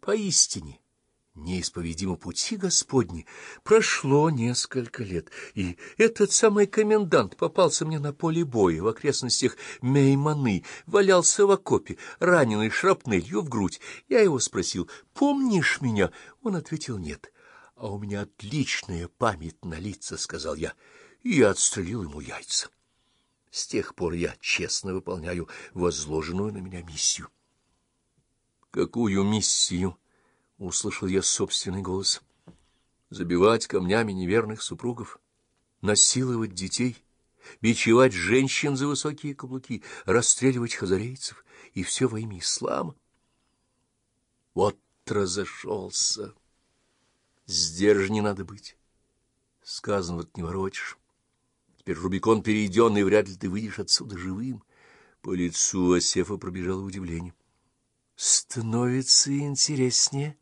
Поистине, неисповедимо пути Господни. Прошло несколько лет, и этот самый комендант попался мне на поле боя в окрестностях Мейманы, валялся в окопе, раненый шрапнелью в грудь. Я его спросил, «Помнишь меня?» Он ответил, «Нет». «А у меня отличная память на лица», — сказал я, и отстрелил ему яйца. С тех пор я честно выполняю возложенную на меня миссию. Какую миссию? Услышал я собственный голос. Забивать камнями неверных супругов, насиловать детей, бичевать женщин за высокие каблуки, расстреливать хазарейцев, и все во имя ислама. Вот разошелся. Сдержанней надо быть. Сказано, вот не воротишь. Теперь Рубикон перейден, и вряд ли ты выйдешь отсюда живым. По лицу Асефа пробежало удивление. Становится интереснее.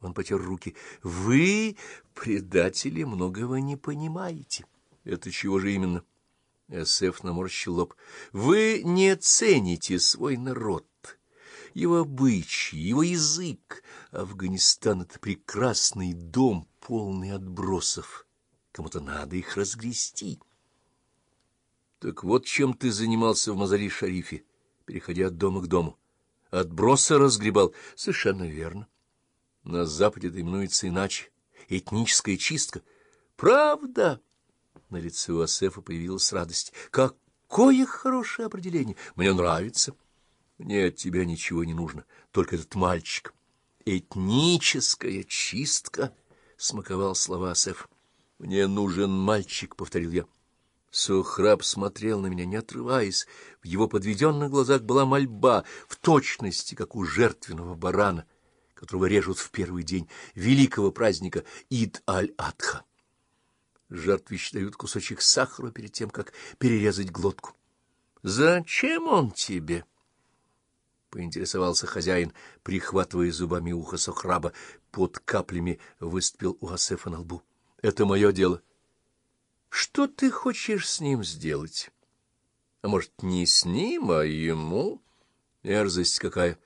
Он потер руки. Вы, предатели, многого не понимаете. Это чего же именно? Эсэф наморщил лоб. Вы не цените свой народ, его обычаи, его язык. Афганистан — это прекрасный дом, полный отбросов. Кому-то надо их разгрести. Так вот чем ты занимался в Мазари-Шарифе, переходя от дома к дому. Отбросы разгребал. Совершенно верно. На Западе это именуется иначе. Этническая чистка. Правда? На лице у Асефа появилась радость. Какое хорошее определение! Мне нравится. Мне от тебя ничего не нужно, только этот мальчик. Этническая чистка, — смаковал слова Асеф. Мне нужен мальчик, — повторил я. Сухраб смотрел на меня, не отрываясь. В его подведенных глазах была мольба, в точности, как у жертвенного барана, которого режут в первый день великого праздника Ид-аль-Адха. Жертвищ дают кусочек сахара перед тем, как перерезать глотку. — Зачем он тебе? — поинтересовался хозяин, прихватывая зубами ухо Сохраба. Под каплями выступил у Асефа на лбу. — Это мое дело. — что ты хочешь с ним сделать? А может, не с ним, а ему? Мерзость какая!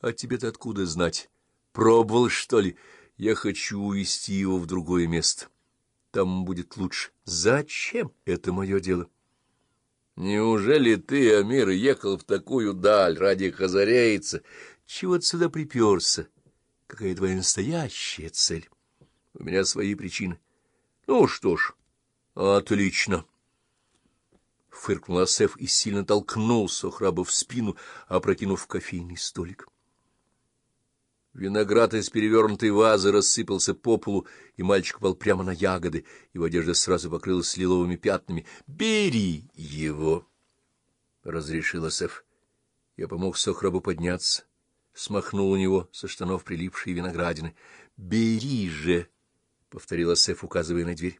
А тебе-то откуда знать? Пробовал, что ли? Я хочу увести его в другое место. Там будет лучше. Зачем? Это мое дело. Неужели ты, Амир, ехал в такую даль ради хазарейца? Чего ты сюда приперся? Какая твоя настоящая цель? У меня свои причины. Ну что ж... Отлично. Фыркнул Асеф и сильно толкнул Сохраба в спину, опрокинув кофейный столик. Виноград из перевернутой вазы рассыпался по полу, и мальчик упал прямо на ягоды. Его одежда сразу покрылась лиловыми пятнами. «Бери его!» — разрешил Асеф. Я помог Сохрабу подняться, смахнул у него со штанов прилипшие виноградины. «Бери же!» — повторил Асеф, указывая на дверь.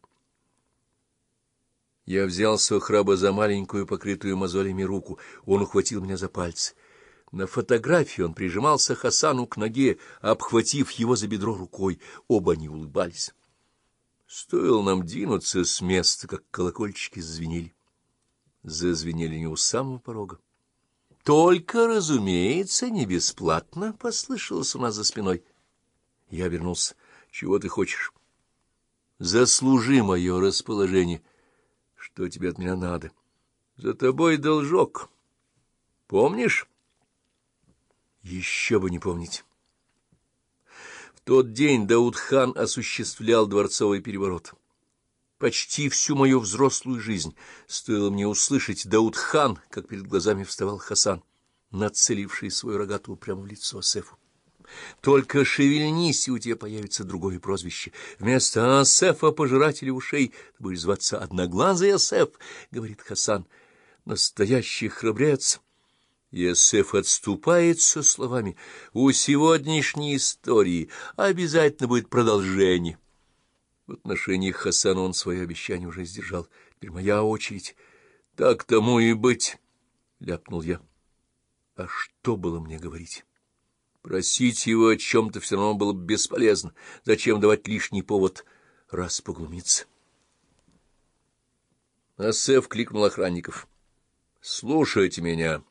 Я взял Сохраба за маленькую, покрытую мозолями руку. Он ухватил меня за пальцы. На фотографии он прижимался Хасану к ноге, обхватив его за бедро рукой. Оба они улыбались. Стоило нам двинуться с места, как колокольчики зазвенели. Зазвенели не у самого порога. — Только, разумеется, не бесплатно, — послышалось у нас за спиной. Я вернулся. — Чего ты хочешь? — Заслужи мое расположение. — что тебе от меня надо? За тобой должок. Помнишь? Еще бы не помнить. В тот день Дауд-хан осуществлял дворцовый переворот. Почти всю мою взрослую жизнь стоило мне услышать Дауд-хан, как перед глазами вставал Хасан, нацеливший свою рогатую прямо в лицо Сефу. Только шевельнись, и у тебя появится другое прозвище. Вместо Асефа, пожирателя ушей, ты будешь зваться Одноглазый Асеф, — говорит Хасан. Настоящий храбрец. И Асеф отступает со словами. У сегодняшней истории обязательно будет продолжение. В отношении Хасана он свое обещание уже сдержал. Теперь моя очередь. Так тому и быть, — ляпнул я. А что было мне говорить? Просить его о чем-то все равно было бы бесполезно. Зачем давать лишний повод раз поглумиться? Асеф кликнул охранников. — Слушайте меня.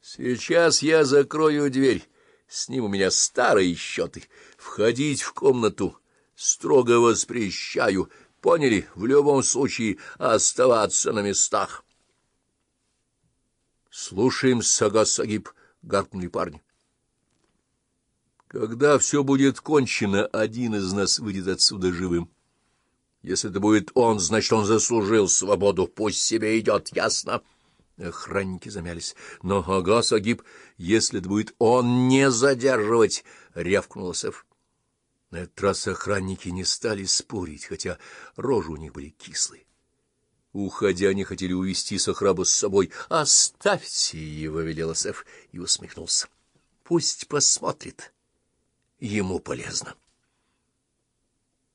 Сейчас я закрою дверь. С ним у меня старые счеты. Входить в комнату строго воспрещаю. Поняли? В любом случае оставаться на местах. — Слушаем, Сага-Сагиб, — гаркнули парни. Когда все будет кончено, один из нас выйдет отсюда живым. Если это будет он, значит, он заслужил свободу. Пусть себе идет, ясно? Охранники замялись. Но, ага, Сагиб, если это будет он, не задерживать, — рявкнул Сеф. На этот раз охранники не стали спорить, хотя рожи у них были кислые. Уходя, они хотели увести Сахраба с собой. «Оставьте его», — велел Сеф и усмехнулся. «Пусть посмотрит. Ему полезно».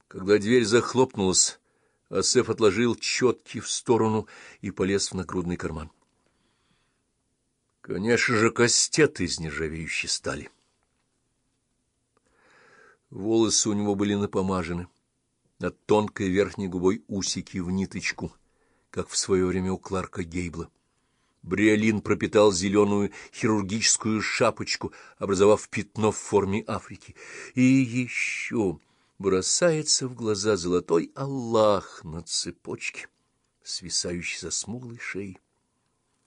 Когда дверь захлопнулась, Асеф отложил четки в сторону и полез в нагрудный карман. Конечно же, кастет из нержавеющей стали. Волосы у него были напомажены, над тонкой верхней губой усики в ниточку, как в свое время у Кларка Гейбла. Бриолин пропитал зеленую хирургическую шапочку, образовав пятно в форме Африки. И еще бросается в глаза золотой Аллах на цепочке, свисающий за смуглой шеей.